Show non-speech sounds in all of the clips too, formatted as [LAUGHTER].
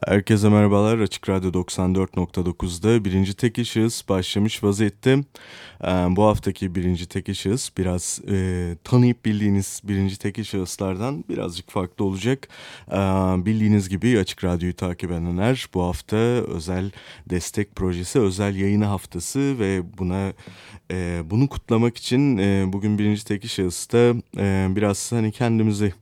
Herkese merhabalar. Açık Radyo 94.9'da birinci tek şahıs başlamış vaziyette. Ee, bu haftaki birinci tek şahıs biraz e, tanıyıp bildiğiniz birinci tek şahıslardan birazcık farklı olacak. Ee, bildiğiniz gibi Açık Radyo'yu takip edenler bu hafta özel destek projesi, özel yayını haftası ve buna e, bunu kutlamak için e, bugün birinci tek şahısta e, biraz hani kendimizi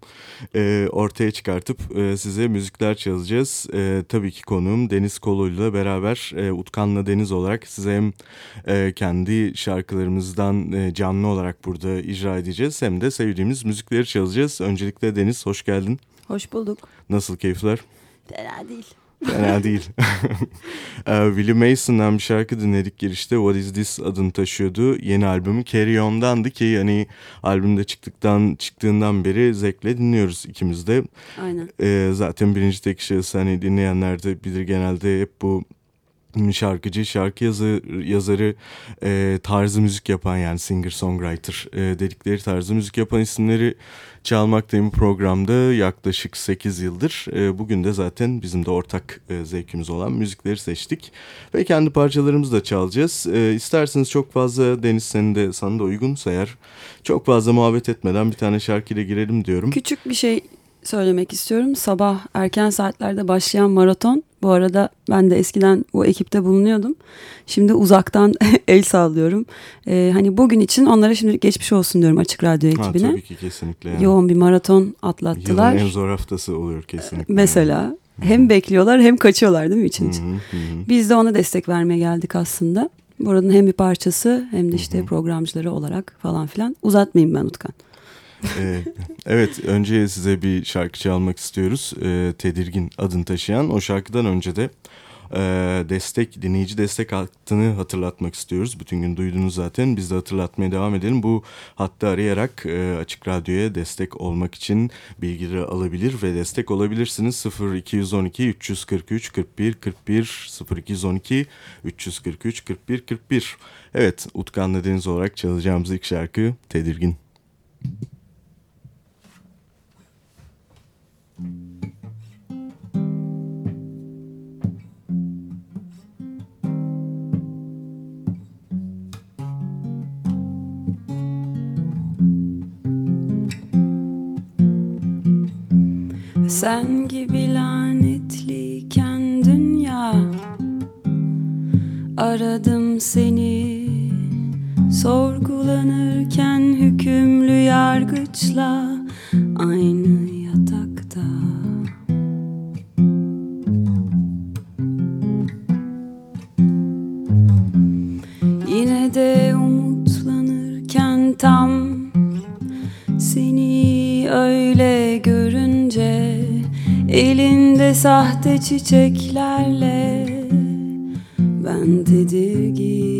e, ortaya çıkartıp e, size müzikler çalacağız. E, tabii ki konuğum Deniz Koloğlu ile beraber e, Utkan'la Deniz olarak size hem e, kendi şarkılarımızdan e, canlı olarak burada icra edeceğiz hem de sevdiğimiz müzikleri çalacağız. Öncelikle Deniz hoş geldin. Hoş bulduk. Nasıl keyifler? Fena değil. Fena değil. [LAUGHS] Ee, Willie Mason'dan bir şarkı dinledik girişte. What Is This adını taşıyordu. Yeni albümü Carry On'dandı ki hani albümde çıktıktan çıktığından beri zevkle dinliyoruz ikimiz de. Aynen. Ee, zaten birinci tek şahıs hani dinleyenler de bilir genelde hep bu şarkıcı, şarkı yazı, yazarı, e, tarzı müzik yapan yani singer-songwriter e, dedikleri tarzı müzik yapan isimleri çalmaktayım programda yaklaşık 8 yıldır. E, bugün de zaten bizim de ortak e, zevkimiz olan müzikleri seçtik ve kendi parçalarımızı da çalacağız. E, isterseniz çok fazla Deniz senin de sana da uygunsa eğer çok fazla muhabbet etmeden bir tane şarkıyla girelim diyorum. Küçük bir şey söylemek istiyorum. Sabah erken saatlerde başlayan maraton. Bu arada ben de eskiden o ekipte bulunuyordum. Şimdi uzaktan [LAUGHS] el sallıyorum. Ee, hani bugün için onlara şimdi geçmiş olsun diyorum Açık Radyo ekibine. Ha, tabii ki kesinlikle. Yani. Yoğun bir maraton atlattılar. Yılın en zor haftası oluyor kesinlikle. Mesela yani. hem bekliyorlar hem kaçıyorlar değil mi için için? Hı hı. Biz de ona destek vermeye geldik aslında. Buranın hem bir parçası hem de işte hı hı. programcıları olarak falan filan. Uzatmayayım ben Utkan ee, evet önce size bir şarkı çalmak istiyoruz. Ee, Tedirgin adını taşıyan o şarkıdan önce de e, destek dinleyici destek hattını hatırlatmak istiyoruz. Bütün gün duydunuz zaten biz de hatırlatmaya devam edelim. Bu hattı arayarak e, Açık Radyo'ya destek olmak için bilgileri alabilir ve destek olabilirsiniz. 0212 343 41 41 0212 343 41 41 Evet Utkan'la Deniz olarak çalacağımız ilk şarkı Tedirgin. Thank you. Sen gibi lanetliyken dünya. Aradım seni. Sorgulanırken hükümlü yargıçla Aynı yatakta. Yine de umutlanırken tam Seni öyle görünce Elinde sahte çiçeklerle Ben tedirgin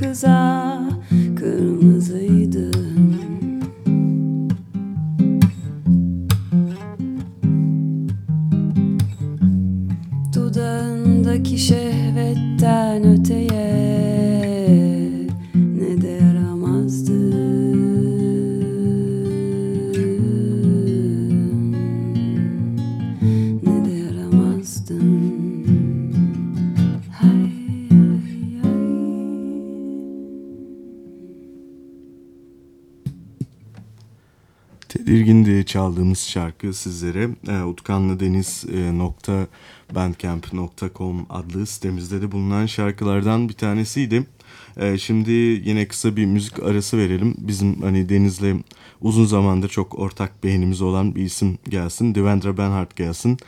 kıza Kırmızıydı. Şehvetten öteye şarkı sizlere e, utkanlıdeniz.bandcamp.com adlı sitemizde de bulunan şarkılardan bir tanesiydi. E, şimdi yine kısa bir müzik arası verelim. Bizim hani Deniz'le uzun zamandır çok ortak beğenimiz olan bir isim gelsin. Devendra Benhart gelsin.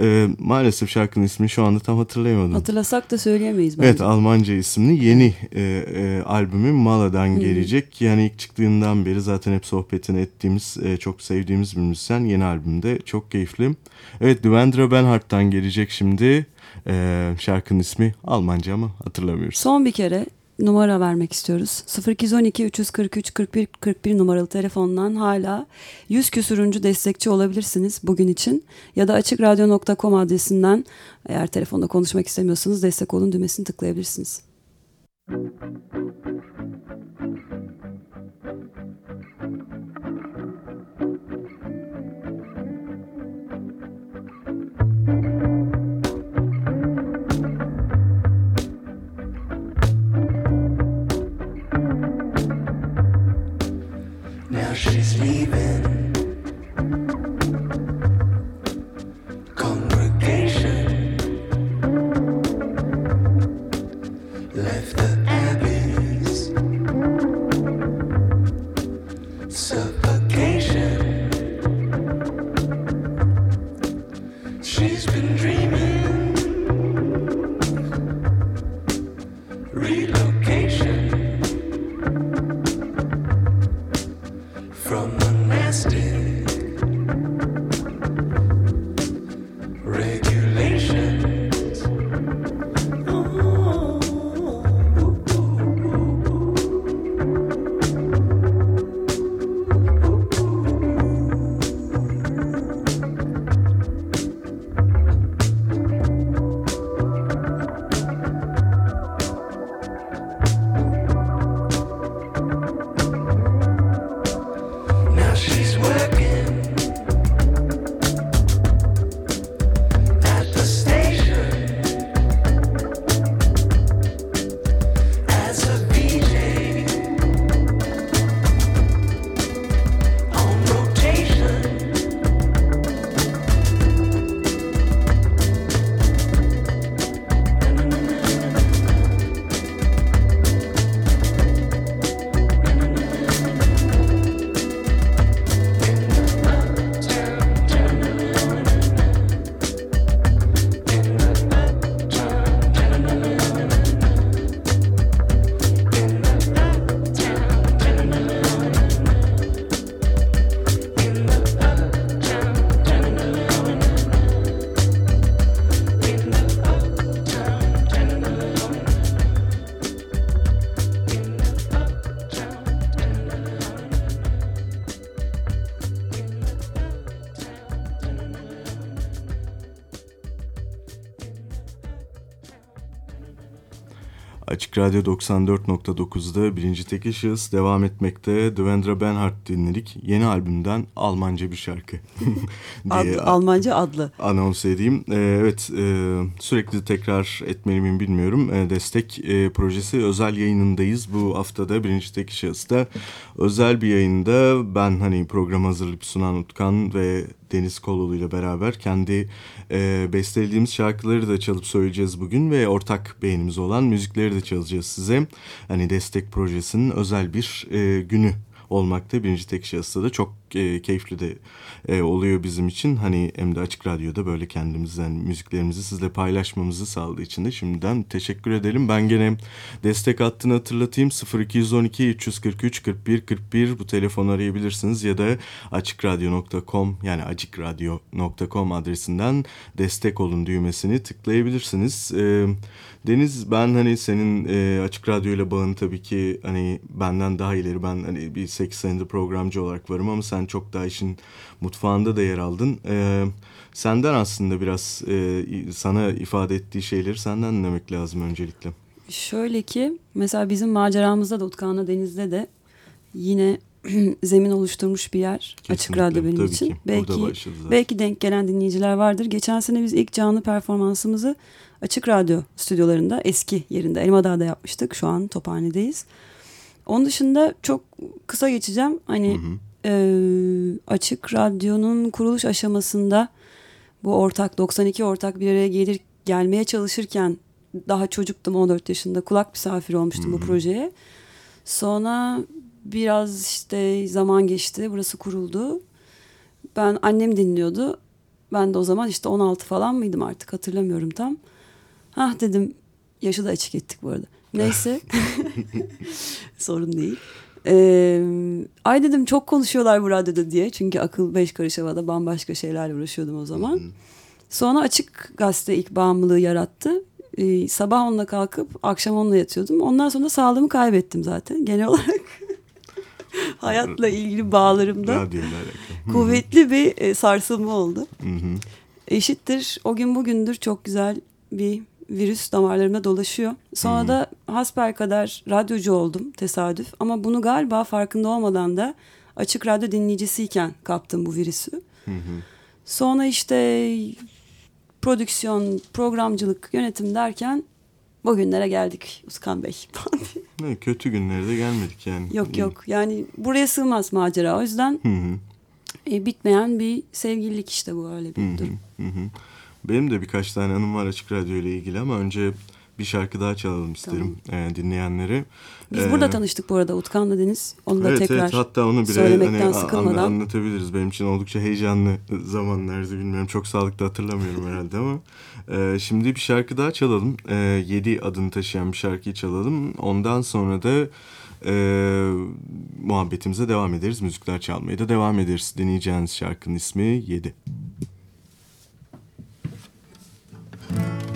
E, maalesef şarkının ismini şu anda tam hatırlayamadım. Hatırlasak da söyleyemeyiz bence. Evet Almanca isimli yeni e, e, albümü Mala'dan hmm. gelecek. Yani ilk çıktığından beri zaten hep sohbetini ettiğimiz, e, çok sevdiğimiz bir müzisyen. Yeni albümde çok keyifli. Evet Devendra Benhart'tan gelecek şimdi. E, şarkının ismi Almanca ama hatırlamıyoruz. Son bir kere numara vermek istiyoruz. 0212 343 41 41 numaralı telefondan hala 100 küsürüncü destekçi olabilirsiniz bugün için. Ya da açıkradyo.com adresinden eğer telefonda konuşmak istemiyorsanız destek olun düğmesini tıklayabilirsiniz. she's Açık Radyo 94.9'da birinci tek şahıs devam etmekte. Devendra Benhart dinledik. Yeni albümden Almanca bir şarkı. [LAUGHS] diye Ad, Almanca adlı. Anons edeyim. Ee, evet e, sürekli tekrar etmeli miyim bilmiyorum. E, destek e, projesi özel yayınındayız. Bu haftada birinci tek şahısta özel bir yayında ben hani program hazırlayıp sunan Utkan ve Deniz Kololu ile beraber kendi e, bestelediğimiz şarkıları da çalıp söyleyeceğiz bugün ve ortak beğenimiz olan müzikleri de çalacağız size. Hani destek projesinin özel bir e, günü olmakta birinci tek şahısta da çok e, keyifli de e, oluyor bizim için. Hani hem de Açık Radyo'da böyle kendimizden müziklerimizi sizle paylaşmamızı sağladığı için de şimdiden teşekkür edelim. Ben gene destek hattını hatırlatayım. 0212 343 41 41 bu telefonu arayabilirsiniz ya da açıkradyo.com yani açıkradyo.com adresinden destek olun düğmesini tıklayabilirsiniz. E, Deniz ben hani senin e, Açık Radyo ile bağın tabii ki hani benden daha ileri ben hani bir 8 senedir programcı olarak varım ama sen çok daha işin mutfağında da yer aldın. E, senden aslında biraz e, sana ifade ettiği şeyleri senden dinlemek lazım öncelikle. Şöyle ki mesela bizim maceramızda da Utkan'la Deniz'de de yine [CLEARS THROAT] zemin oluşturmuş bir yer Kesinlikle, açık radyo benim için. Ki. Belki belki denk gelen dinleyiciler vardır. Geçen sene biz ilk canlı performansımızı açık radyo stüdyolarında eski yerinde Elmadağ'da yapmıştık. Şu an Tophane'deyiz. Onun dışında çok kısa geçeceğim. Hani hı hı. E, Açık Radyo'nun kuruluş aşamasında bu ortak 92 ortak bir araya gelir gelmeye çalışırken daha çocuktum 14 yaşında kulak misafiri olmuştum hmm. bu projeye. Sonra biraz işte zaman geçti burası kuruldu. Ben annem dinliyordu. Ben de o zaman işte 16 falan mıydım artık hatırlamıyorum tam. Hah dedim yaşı da açık ettik bu arada. Neyse [LAUGHS] [LAUGHS] sorun değil. Ee, ay dedim çok konuşuyorlar bu radyoda diye. Çünkü akıl beş karış havada bambaşka şeylerle uğraşıyordum o zaman. Sonra Açık Gazete ilk bağımlılığı yarattı. Ee, sabah onunla kalkıp akşam onunla yatıyordum. Ondan sonra sağlığımı kaybettim zaten genel [LAUGHS] olarak. hayatla ilgili bağlarımda kuvvetli bir e, sarsılma oldu. Eşittir o gün bugündür çok güzel bir virüs damarlarımda dolaşıyor. Sonra Hı-hı. da hasper kadar radyocu oldum tesadüf. Ama bunu galiba farkında olmadan da açık radyo dinleyicisiyken kaptım bu virüsü. Hı-hı. Sonra işte prodüksiyon, programcılık, yönetim derken bugünlere geldik Uskan Bey. [LAUGHS] ne, kötü günlere de gelmedik yani. Yok İyi. yok yani buraya sığmaz macera o yüzden E, bitmeyen bir sevgililik işte bu öyle bir Hı-hı. durum. Hı-hı. Benim de birkaç tane anım var Açık Radyo ile ilgili ama önce bir şarkı daha çalalım isterim tamam. e, dinleyenleri. Biz ee, burada tanıştık bu arada Utkan'la Deniz. Onu da evet, tekrar evet, hatta onu bile söylemekten hani, sıkılmadan. An, anlatabiliriz. Benim için oldukça heyecanlı zamanlardı bilmiyorum. Çok sağlıklı hatırlamıyorum herhalde ama. E, şimdi bir şarkı daha çalalım. E, Yedi adını taşıyan bir şarkıyı çalalım. Ondan sonra da e, muhabbetimize devam ederiz. Müzikler çalmaya da devam ederiz. Dinleyeceğiniz şarkının ismi Yedi.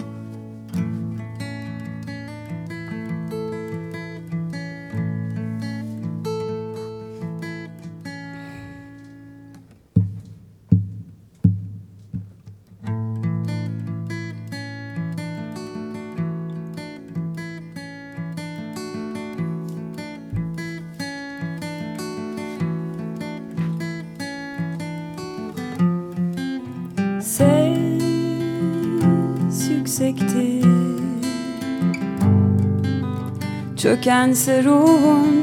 Yüksektir Çökense ruhun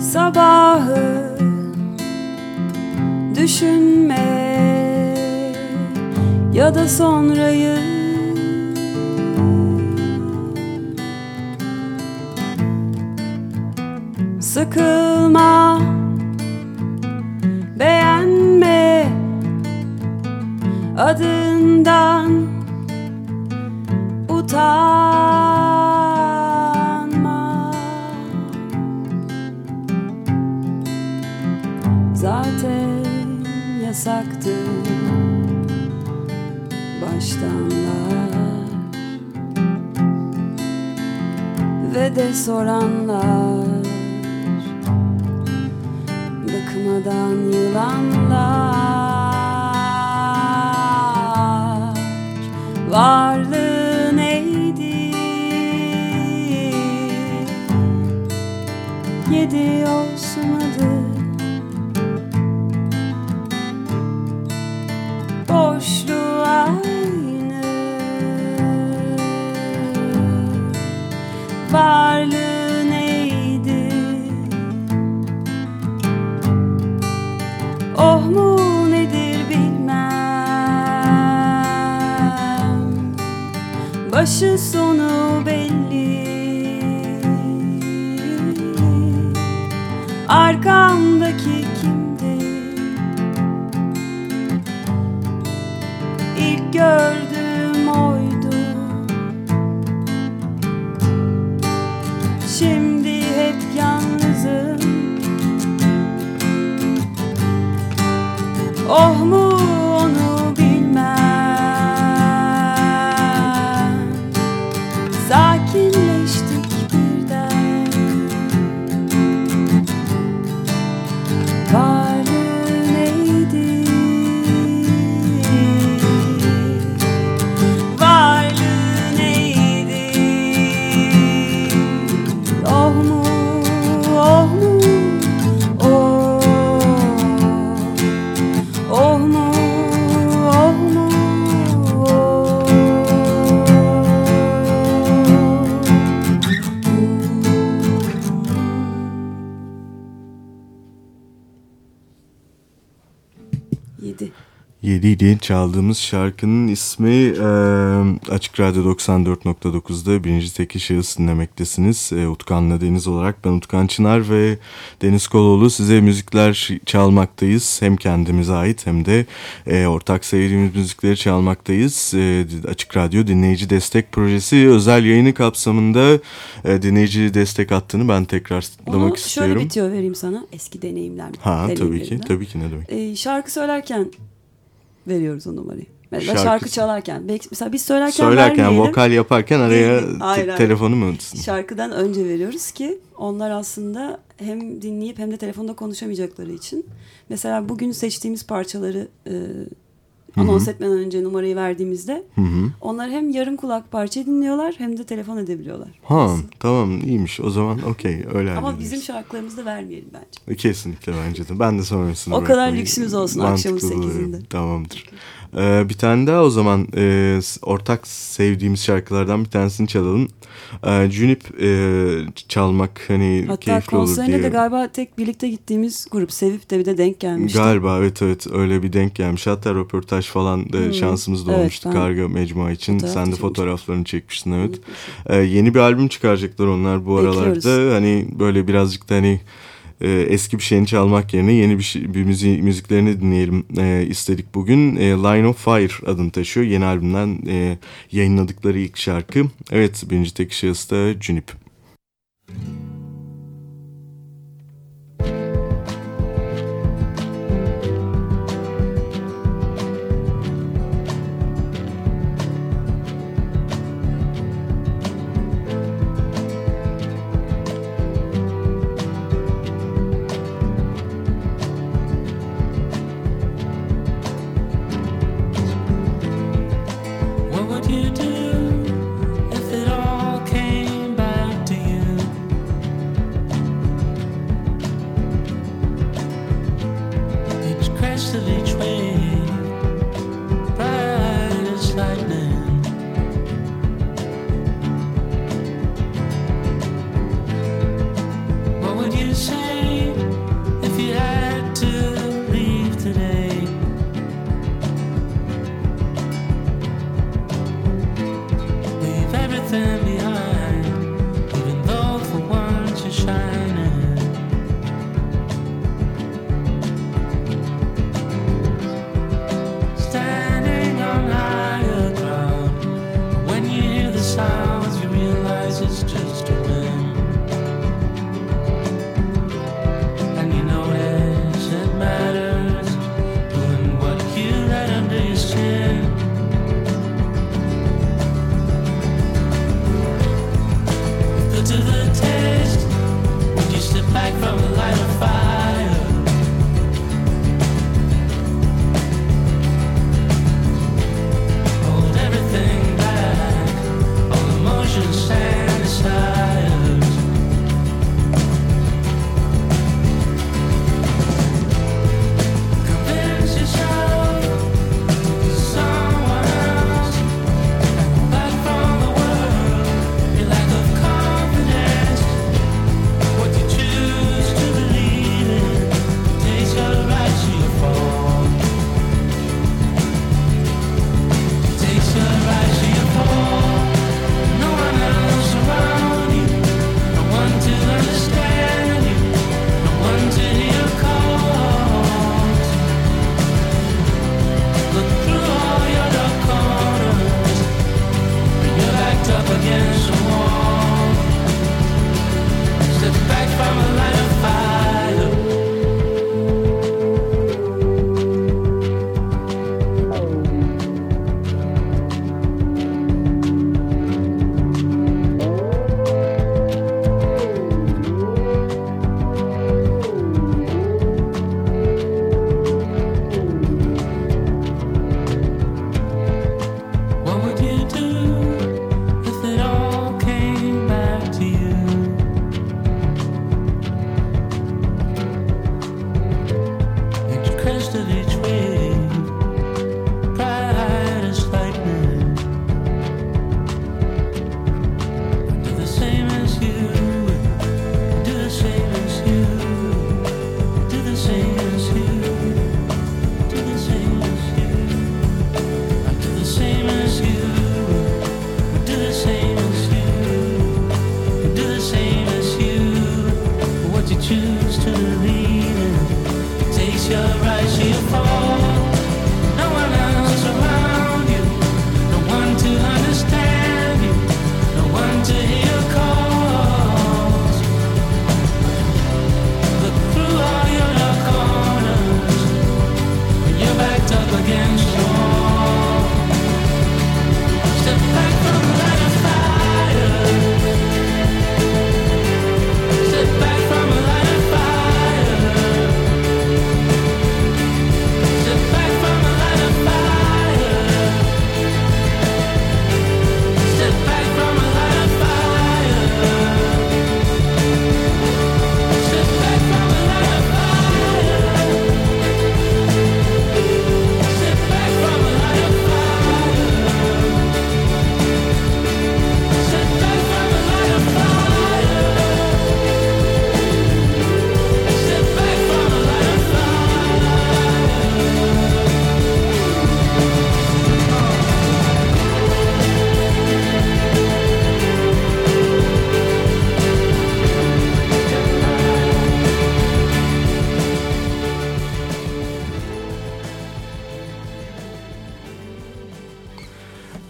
Sabahı düşünme Ya da sonrayı. Sıkılma adından utanma Zaten yasaktı baştanlar. Ve de soranlar varlığı neydi? Yedi olsun 是所7 idi. Çaldığımız şarkının ismi e, Açık Radyo 94.9'da birinci teki şahıs dinlemektesiniz. E, Utkan'la Deniz olarak ben Utkan Çınar ve Deniz Koloğlu size müzikler çalmaktayız. Hem kendimize ait hem de e, ortak sevdiğimiz müzikleri çalmaktayız. E, Açık Radyo Dinleyici Destek Projesi özel yayını kapsamında e, dinleyici destek hattını ben tekrarlamak Onu istiyorum. şöyle bitiyor vereyim sana. Eski deneyimler. Ha tabii ki. Tabii ki ne demek. E, şarkı söylerken veriyoruz o numarayı. Mesela Şarkı- şarkı, çalarken. Belki mesela biz söylerken, Söylerken vermeyelim. vokal yaparken araya Hayır, hayır. telefonu mu atsın? Şarkıdan önce veriyoruz ki onlar aslında hem dinleyip hem de telefonda konuşamayacakları için. Mesela bugün seçtiğimiz parçaları e, anons etmeden önce numarayı verdiğimizde Hı hı. onlar hem yarım kulak parça dinliyorlar hem de telefon edebiliyorlar. Ha Aslında. tamam iyiymiş o zaman okey öyle Ama bizim şarkılarımızı da vermeyelim bence. Kesinlikle bence de ben de sonrasını O kadar lüksümüz olsun akşamın mantıklı buluyorum. sekizinde. Ee, bir tane daha o zaman e, ortak sevdiğimiz şarkılardan bir tanesini çalalım. Ee, Junip e, çalmak hani Hatta keyifli olur konserine diye. de galiba tek birlikte gittiğimiz grup Sevip de bir de denk gelmişti. Galiba evet evet öyle bir denk gelmiş. Hatta röportaj falan da Hmm. şansımız da Evet, olmuştu ben Karga Mecmua için. fotoğraf Sen de fotoğraflarını çekmiştin evet. Ee, yeni bir albüm çıkaracaklar onlar bu Bekliyoruz. aralarda. Hani böyle birazcık da hani e, eski bir şeyini çalmak yerine yeni bir, şey, bir müzi, müziklerini dinleyelim e, istedik bugün. E, Line of Fire adını taşıyor. Yeni albümden e, yayınladıkları ilk şarkı. Evet birinci tek şahıs da Junip. What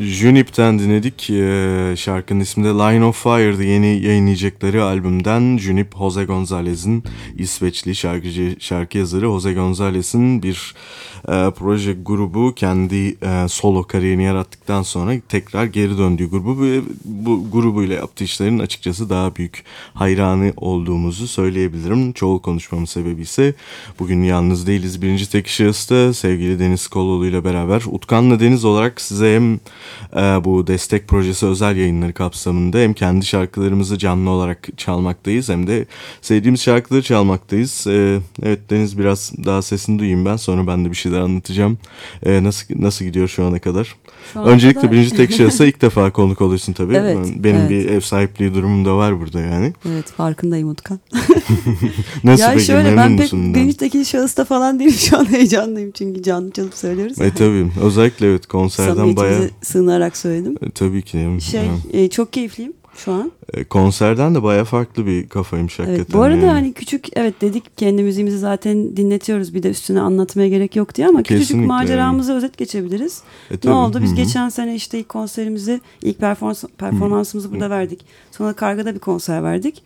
Junip'ten dinledik. Ee, şarkının ismi de Line of Fire'dı. Yeni yayınlayacakları albümden Junip Jose Gonzalez'in İsveçli şarkıcı, şarkı yazarı Jose Gonzalez'in bir e, proje grubu kendi e, solo kariyerini yarattıktan sonra tekrar geri döndüğü grubu ve bu grubuyla yaptığı işlerin açıkçası daha büyük hayranı olduğumuzu söyleyebilirim. Çoğul konuşmamın sebebi ise bugün yalnız değiliz. Birinci tek şahısta sevgili Deniz Koloğlu ile beraber Utkan'la Deniz olarak size hem bu destek projesi özel yayınları kapsamında hem kendi şarkılarımızı canlı olarak çalmaktayız hem de sevdiğimiz şarkıları çalmaktayız. E, evet Deniz biraz daha sesini duyayım ben sonra ben de bir şeyler anlatacağım. E, nasıl nasıl gidiyor şu ana kadar? Şu ana Öncelikle kadar... birinci tek şahısa [LAUGHS] ilk defa konuk oluyorsun tabii. Evet, Benim evet. bir ev sahipliği durumum da var burada yani. Evet farkındayım Utkan. [LAUGHS] nasıl ya peki şöyle, ben pek birinci tekil şahısta falan değilim [LAUGHS] şu an heyecanlıyım çünkü canlı çalıp söylüyoruz. E tabii özellikle evet konserden bayağı. Sığınarak söyledim. E, tabii ki. Şey e, çok keyifliyim şu an. E, konserden de baya farklı bir kafaymış hakikaten. Evet, bu arada yani. hani küçük evet dedik kendi müziğimizi zaten dinletiyoruz bir de üstüne anlatmaya gerek yok diye ama Kesinlikle küçücük maceramızı yani. özet geçebiliriz. E, ne oldu biz Hı-hı. geçen sene işte ilk konserimizi ilk performans, performansımızı Hı-hı. burada verdik. Sonra Karga'da bir konser verdik.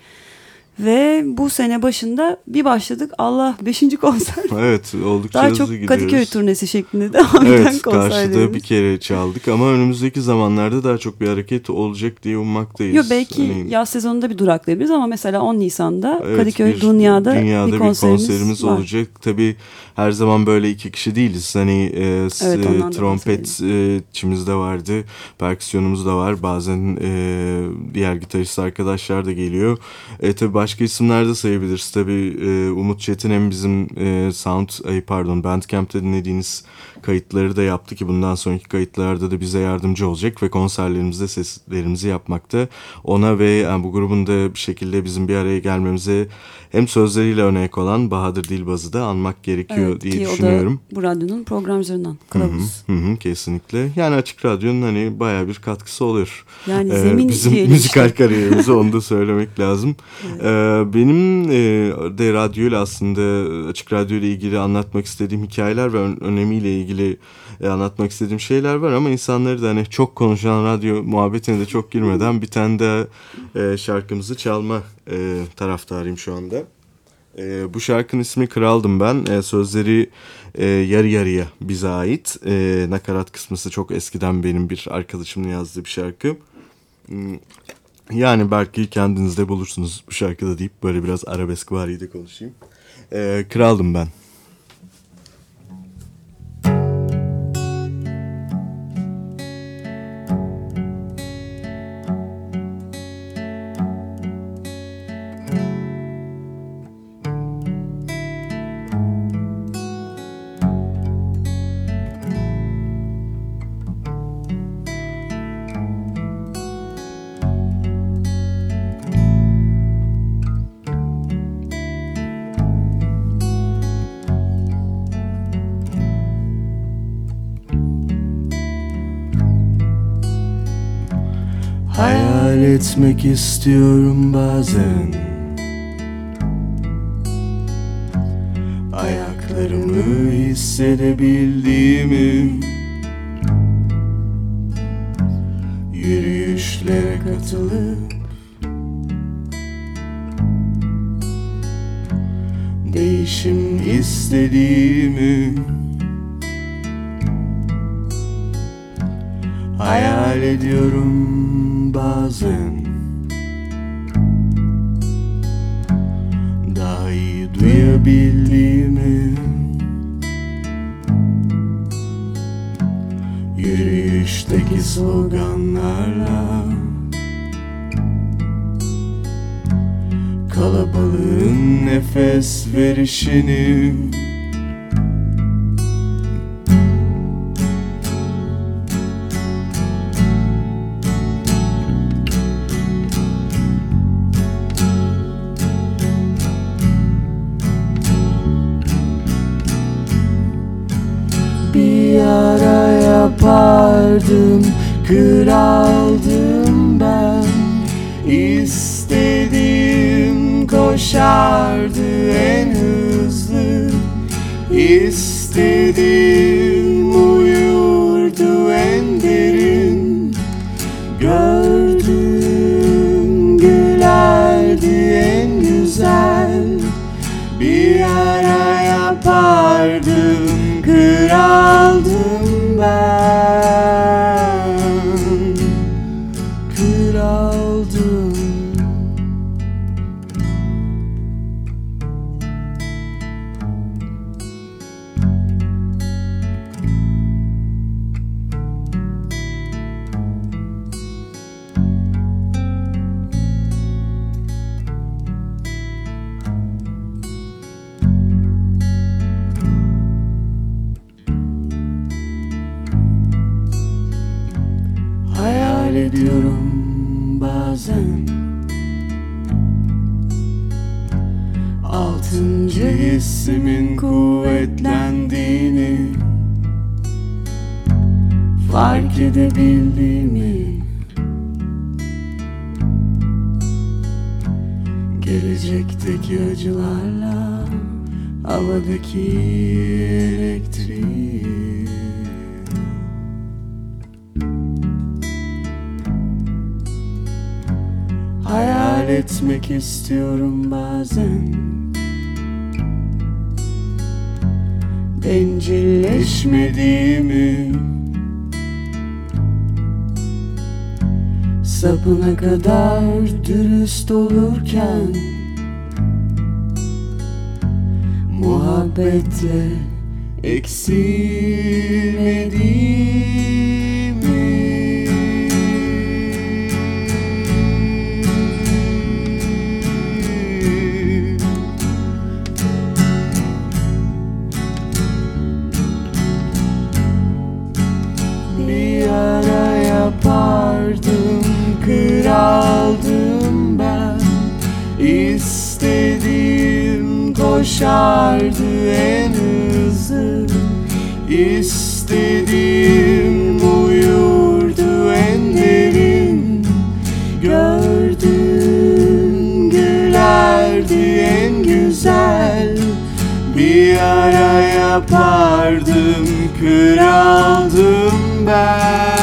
Ve bu sene başında bir başladık. Allah beşinci konser. [LAUGHS] Evet oldukça Daha çok gidiyoruz. Kadıköy turnesi şeklinde devam [LAUGHS] evet, eden konserlerimiz. karşıda bir kere çaldık ama önümüzdeki zamanlarda daha çok bir hareket olacak diye ummaktayız. Yok belki hani... yaz sezonunda bir duraklayabiliriz ama mesela 10 Nisan'da evet, Kadıköy bir, Dünya'da, dünyada bir konserimiz, bir konserimiz var. olacak. Tabii her zaman böyle iki kişi değiliz. Hani e, evet, e, trompet e, çimiz de vardı. Perküsyonumuz da var. Bazen e, diğer gitarist arkadaşlar da geliyor. E, tabii başka isimler de sayabiliriz. Tabii e, Umut Çetin hem bizim e, Sound, ay pardon Bandcamp'te dinlediğiniz kayıtları da yaptı ki bundan sonraki kayıtlarda da bize yardımcı olacak ve konserlerimizde seslerimizi yapmakta. Ona ve yani bu grubun da bir şekilde bizim bir araya gelmemize hem sözleriyle örnek olan Bahadır Dilbaz'ı da anmak gerekiyor evet, diye düşünüyorum. O da bu radyonun programcılarından kılavuz. Hı hı, kesinlikle. Yani Açık Radyo'nun hani baya bir katkısı oluyor. Yani ee, zemin Bizim müzikal işte. kariyerimize onu da söylemek lazım. [LAUGHS] Evet. Ee, benim e, de radyoyla aslında Açık Radyo ile ilgili anlatmak istediğim hikayeler ve önemiyle ilgili e, anlatmak istediğim şeyler var ama insanları da hani çok konuşan radyo muhabbetine de çok girmeden bir tane de e, şarkımızı çalma taraftarıyım şu anda. E, bu şarkının ismi Kraldım ben. E, sözleri e, yarı yarıya bize ait. E, nakarat kısmısı çok eskiden benim bir arkadaşımın yazdığı bir şarkı. Yani belki kendinizde bulursunuz bu şarkıda deyip böyle biraz arabesk variydi konuşayım. E, kraldım ben. Etmek istiyorum bazen. Ayaklarımı hissedebildiğimi. Yürüyüşlere katılıp Değişim istediğimi. Hayal ediyorum bazen. Daha iyi duyabildiğimi. Yürüyüşteki sloganlarla Kalabalığın nefes verişini yapardım Kraldım ben. İstediğim koşardı en hızlı İstediğim love. Fark edebildiğimi Gelecekteki acılarla Havadaki elektriği. Hayal etmek istiyorum bazen. Bencilleşmediğimi Sapına kadar dürüst olurken Muhabbetle eksilmediğimi Koşardı en hızlı. İstediğim uyurdu en derin. Gördüğüm gülerdi en güzel. Bir ara yapardım kraldım ben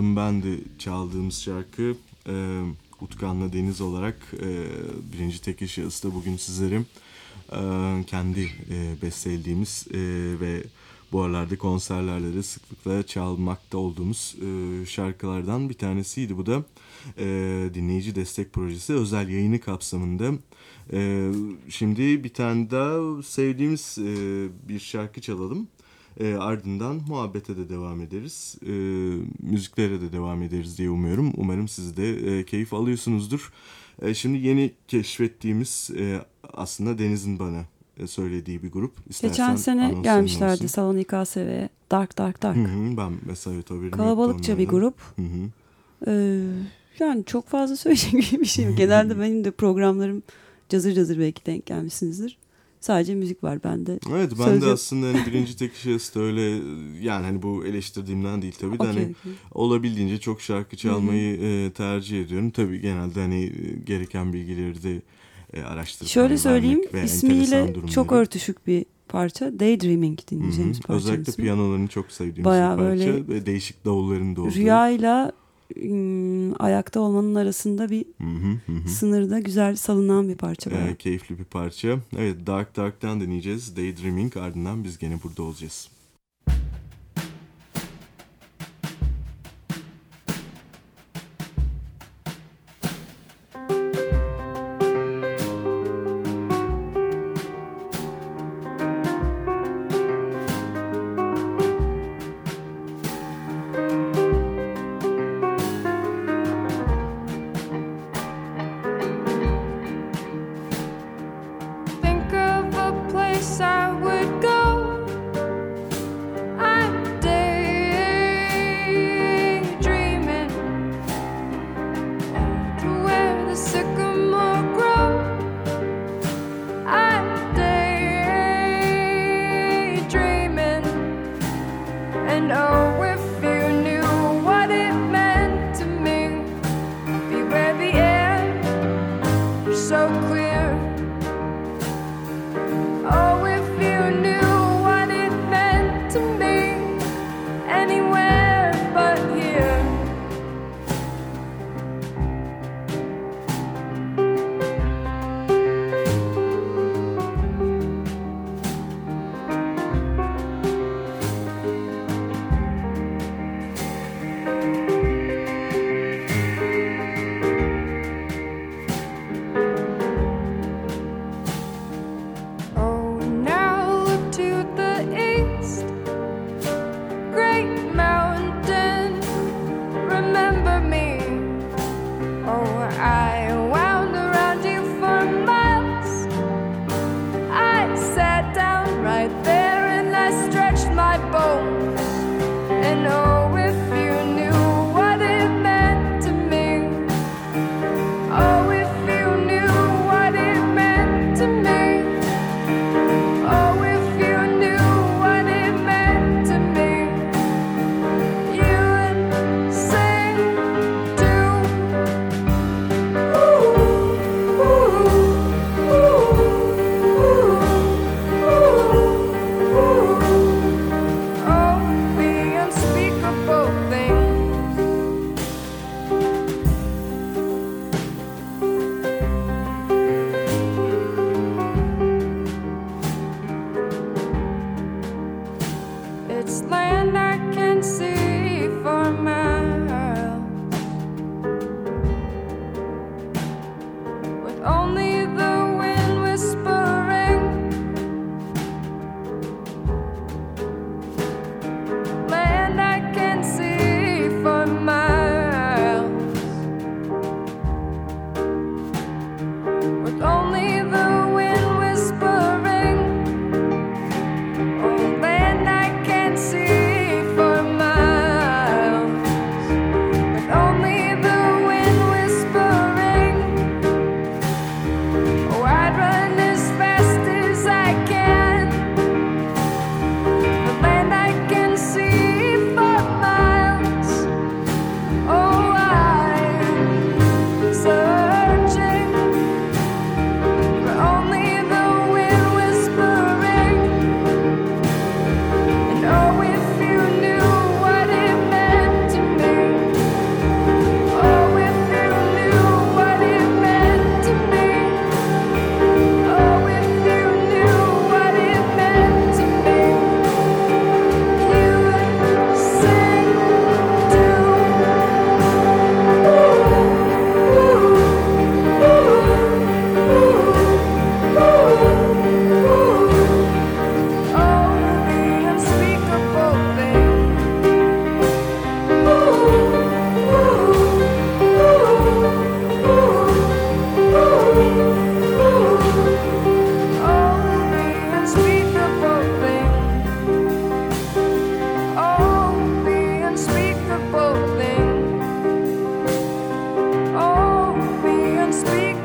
Kraldım Ben de çaldığımız şarkı e, Utkan'la Deniz olarak e, birinci tek şahısta bugün sizlerim e, kendi e, bestelediğimiz e, ve bu aralarda konserlerde de sıklıkla çalmakta olduğumuz e, şarkılardan bir tanesiydi bu da. E, dinleyici destek projesi özel yayını kapsamında. E, şimdi bir tane daha sevdiğimiz e, bir şarkı çalalım. E, ardından muhabbete de devam ederiz. E, müziklere de devam ederiz diye umuyorum. Umarım siz de e, keyif alıyorsunuzdur. E, şimdi yeni keşfettiğimiz e, aslında Deniz'in bana e, söylediği bir grup. Geçen İstersen sene anonslarını gelmişlerdi olsun. Salon İKSV'ye. Dark Dark Dark. Hı hı, ben mesela haberim Kalabalıkça bir grup. Hı hı. Ee, yani çok fazla [LAUGHS] söyleyecek bir şey yok. Genelde benim de programlarım cazır cazır belki denk gelmişsinizdir. Sadece müzik var bende. Evet ben Söz de aslında hani [LAUGHS] birinci tek şahıs da öyle yani hani bu eleştirdiğimden değil tabii de Okey, hani okey. olabildiğince çok şarkı çalmayı e, tercih ediyorum. Tabii genelde hani e, gereken bilgileri de e, araştırıp Şöyle hani söyleyeyim ismiyle çok örtüşük bir parça. Daydreaming dinleyeceğimiz parçanın Özellikle ismi. piyanolarını çok sevdiğim Bayağı bir parça böyle ve değişik davulların da olduğu. Rüyayla ayakta olmanın arasında bir Hı hı hı hı. sınırda güzel salınan bir parça. bayağı. E, keyifli bir parça. Evet Dark Dark'tan dinleyeceğiz. Daydreaming ardından biz gene burada olacağız.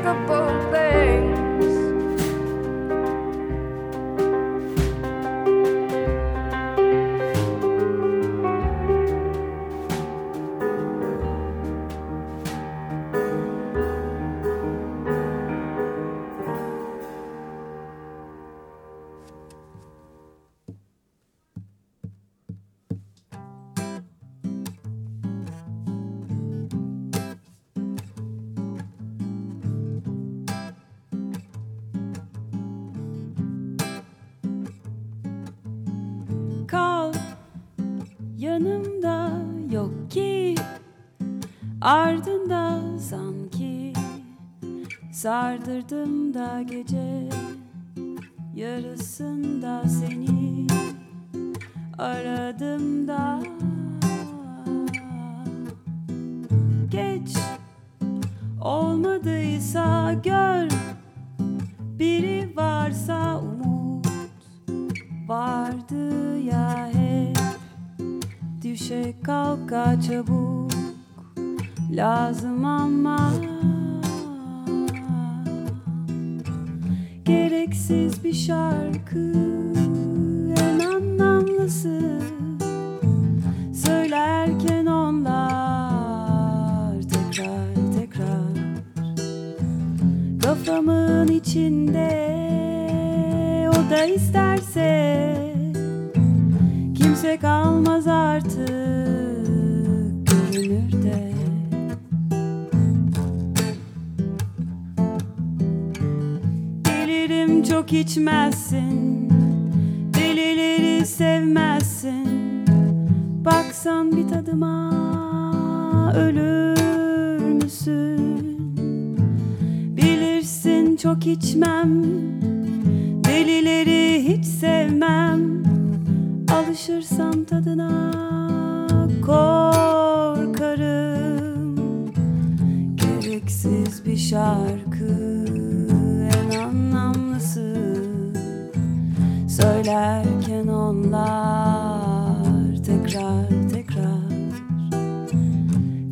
like a Sardırdım da gece da isterse Kimse kalmaz artık Görünür de Delirim çok içmezsin Delileri sevmezsin. Baksan bir tadıma Ölür müsün? Bilirsin çok içmem Delileri hiç sevmem. Alışırsam tadına korkarım. Gereksiz bir şarkı en anlamlısı. Söylerken onlar tekrar tekrar.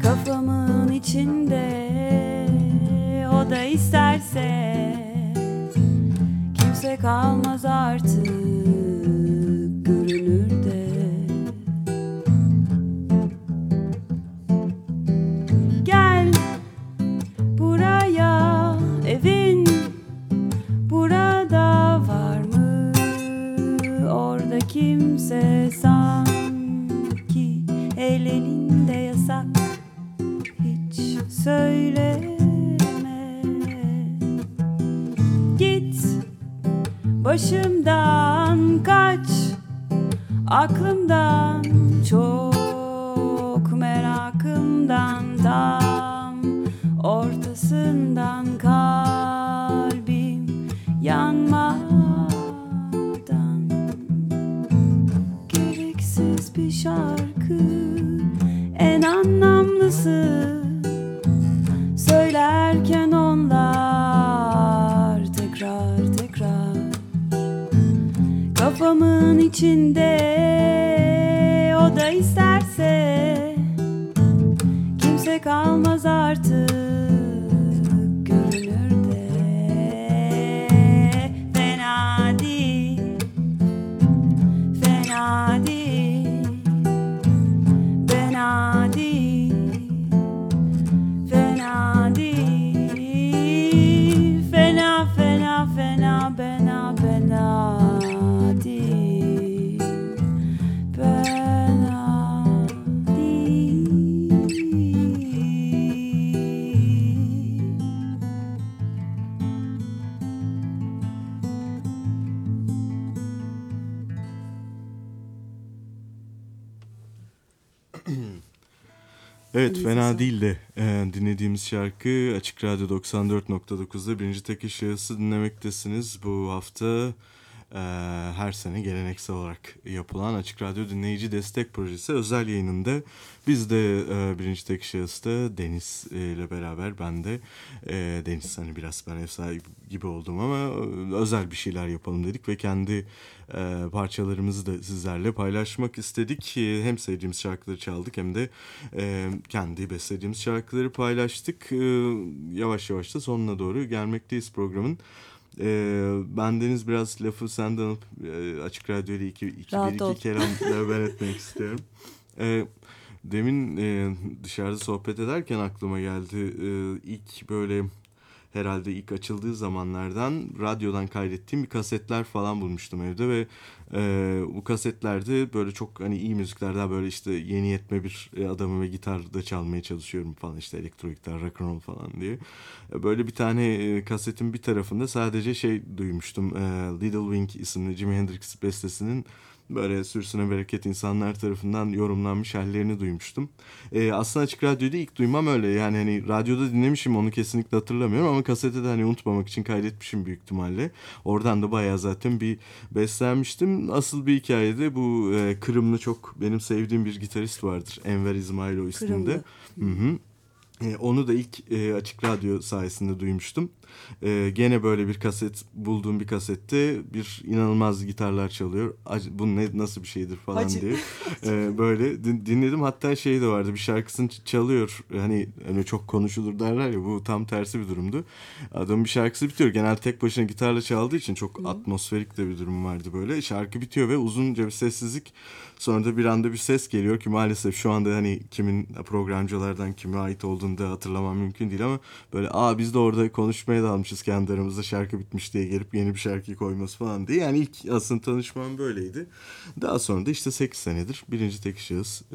Kafamın içinde o da isterse kalmaz artık başımdan kaç aklımdan çok merakımdan tam ortasından kalbim yanmadan. Gereksiz bir şarkı en anlamlısı Kafamın içinde o da isterse Kimse kalmaz artık Evet fena değil de e, dinlediğimiz şarkı Açık Radyo 94.9'da birinci tek şahısı dinlemektesiniz. Bu hafta e, her sene geleneksel olarak yapılan Açık Radyo Dinleyici Destek Projesi özel yayınında biz de e, birinci tek şahısta Deniz e, ile beraber ben de e, Deniz hani biraz ben ev sahibi gibi oldum ama e, özel bir şeyler yapalım dedik ve kendi e, parçalarımızı da sizlerle paylaşmak istedik. E, hem sevdiğimiz şarkıları çaldık hem de e, kendi bestelediğimiz şarkıları paylaştık. E, yavaş yavaş da sonuna doğru gelmekteyiz programın. E, bendeniz biraz lafı senden alıp e, Açık Radyo ile iki, iki, Rahat bir iki ol. kelam [LAUGHS] ben etmek istiyorum. E, demin e, dışarıda sohbet ederken aklıma geldi. E, ilk böyle herhalde ilk açıldığı zamanlardan radyodan kaydettiğim bir kasetler falan bulmuştum evde ve e, bu kasetlerde böyle çok hani iyi müziklerden böyle işte yeni yetme bir adamı ve gitarda çalmaya çalışıyorum falan işte elektro gitar, rock and roll falan diye. E, Böyle bir tane e, kasetin bir tarafında sadece şey duymuştum. E, Little Wing isimli Jimi Hendrix bestesinin böyle sürsüne bereket insanlar tarafından yorumlanmış hallerini duymuştum. Ee, aslında Açık Radyo'da ilk duymam öyle. Yani hani radyoda dinlemişim onu kesinlikle hatırlamıyorum ama kasete de hani unutmamak için kaydetmişim büyük ihtimalle. Oradan da bayağı zaten bir beslenmiştim. Asıl bir hikayede bu e, Kırımlı çok benim sevdiğim bir gitarist vardır. Enver İsmailo isminde. Hı hı. E, onu da ilk e, Açık Radyo sayesinde duymuştum. E, gene böyle bir kaset bulduğum bir kasette bir inanılmaz gitarlar çalıyor. Bu ne nasıl bir şeydir falan Hacı. diye. [LAUGHS] E, böyle din, dinledim. Hatta şey de vardı bir şarkısını çalıyor. Hani hani çok konuşulur derler ya bu tam tersi bir durumdu. Adam bir şarkısı bitiyor. Genel tek başına gitarla çaldığı için çok Hı. atmosferik de bir durum vardı böyle. Şarkı bitiyor ve uzunca bir sessizlik. Sonra da bir anda bir ses geliyor ki maalesef şu anda hani kimin programcılardan kime ait olduğunu da hatırlamam mümkün değil ama böyle aa biz de orada konuşmaya dalmışız kendi aramızda şarkı bitmiş diye gelip yeni bir şarkıyı koyması falan diye. Yani ilk aslında tanışmam böyleydi. Daha sonra da işte 8 senedir birinci tek şahıs e,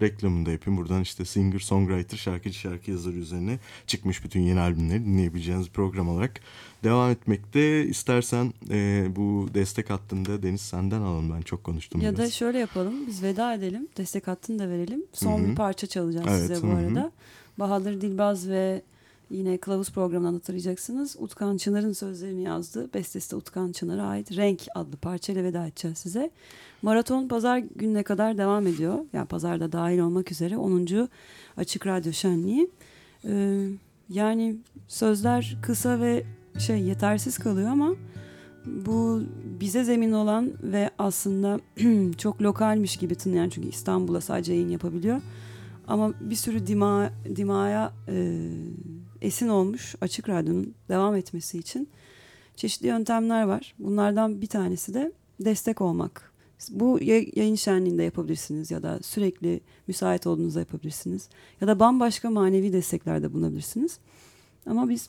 reklamını da yapayım. Buradan işte singer, songwriter, şarkıcı, şarkı yazarı üzerine çıkmış bütün yeni albümleri dinleyebileceğiniz program olarak devam etmekte. istersen e, bu destek hattında Deniz senden alalım ben çok konuştum Ya biraz. da şöyle yapalım biz veda edelim destek hattını da verelim. Son Hı-hı. bir parça çalacağız evet, size bu hı-hı. arada. Bahadır Dilbaz ve yine Kılavuz programından hatırlayacaksınız. Utkan Çınar'ın sözlerini yazdı. Bestesi de Utkan Çınar'a ait Renk adlı parçayla veda edeceğiz size. Maraton pazar gününe kadar devam ediyor. Yani pazarda dahil olmak üzere 10. Açık Radyo Şenliği. Ee, yani sözler kısa ve şey yetersiz kalıyor ama bu bize zemin olan ve aslında [CLEARS THROAT] çok lokalmiş gibi tınlayan çünkü İstanbul'a sadece yayın yapabiliyor. Ama bir sürü dima, dimaya e, esin olmuş açık radyonun devam etmesi için çeşitli yöntemler var. Bunlardan bir tanesi de destek olmak. Bu yayın şenliğinde yapabilirsiniz ya da sürekli müsait olduğunuzda yapabilirsiniz. Ya da bambaşka manevi desteklerde bulunabilirsiniz. Ama biz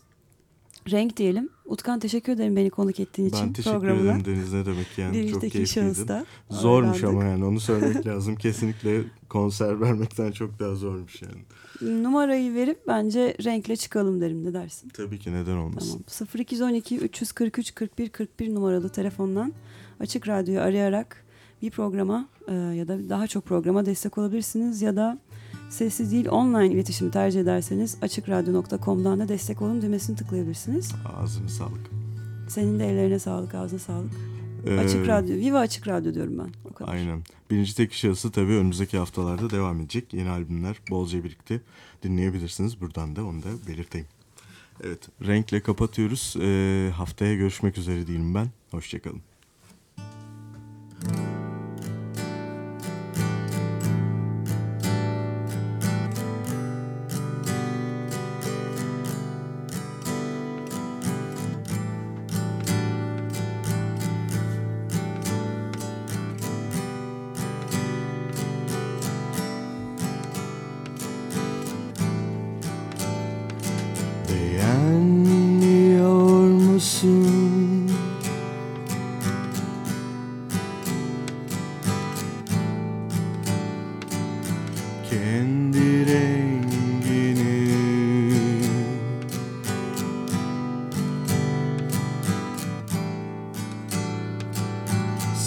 renk diyelim. Utkan teşekkür ederim beni konuk ettiğin ben için Ben teşekkür programına. ederim Deniz ne demek yani çok keyifliydi. Şahısta. Zormuş ama yani onu söylemek lazım. Kesinlikle konser vermekten çok daha zormuş yani. Numarayı verip bence renkle çıkalım derim ne dersin? Tabii ki neden olmasın. Tamam. 0212 343 41 41 numaralı telefondan Açık Radyo'yu arayarak bir programa e, ya da daha çok programa destek olabilirsiniz ya da Sessiz değil online iletişimi tercih ederseniz açıkradyo.com'dan da destek olun düğmesini tıklayabilirsiniz. Ağzına sağlık. Senin de ellerine sağlık, ağzına sağlık. Ee, açık Radyo, Viva Açık Radyo diyorum ben. O kadar. Aynen. Birinci tek şahısı tabii önümüzdeki haftalarda devam edecek. Yeni albümler bolca birlikte dinleyebilirsiniz. Buradan da onu da belirteyim. Evet, renkle kapatıyoruz. Ee, haftaya görüşmek üzere diyelim ben. Hoşçakalın. Yitirmiyor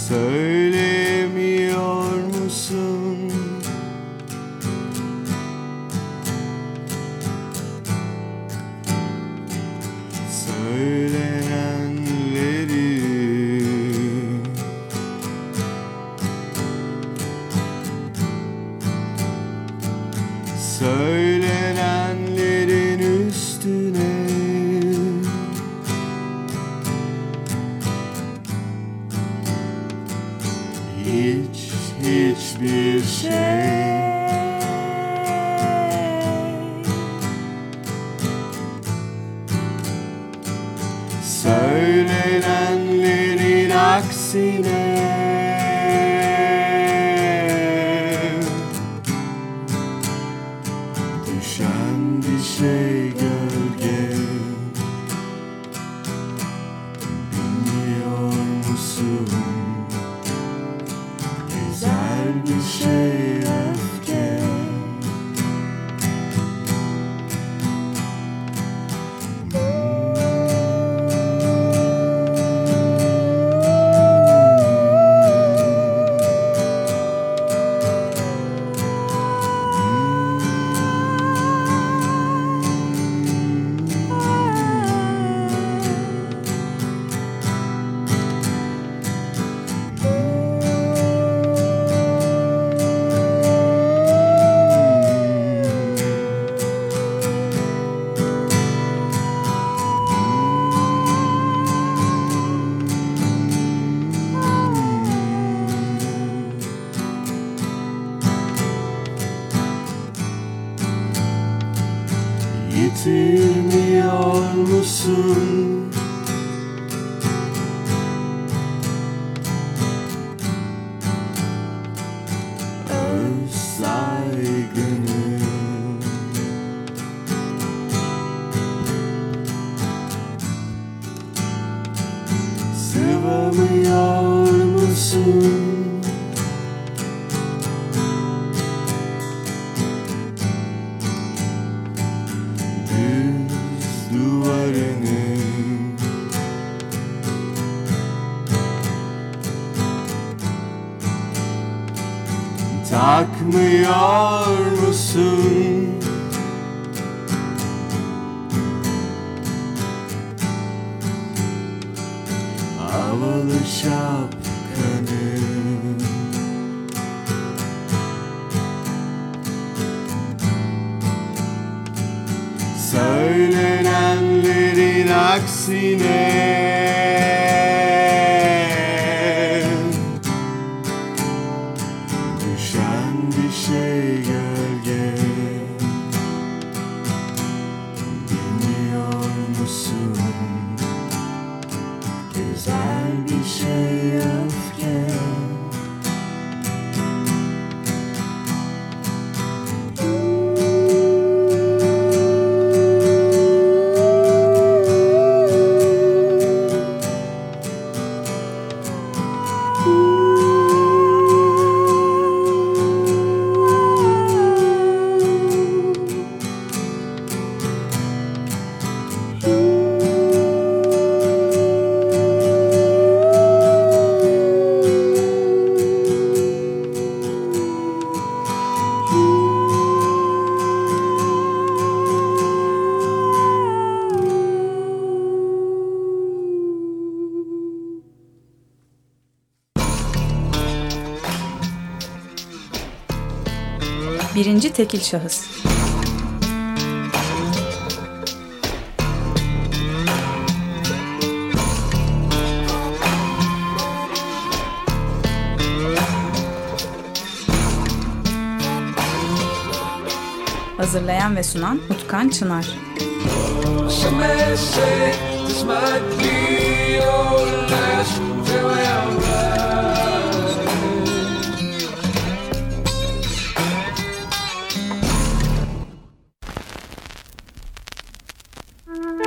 say. Tekil şahıs. Hazırlayan ve sunan Utkan Çınar. This might be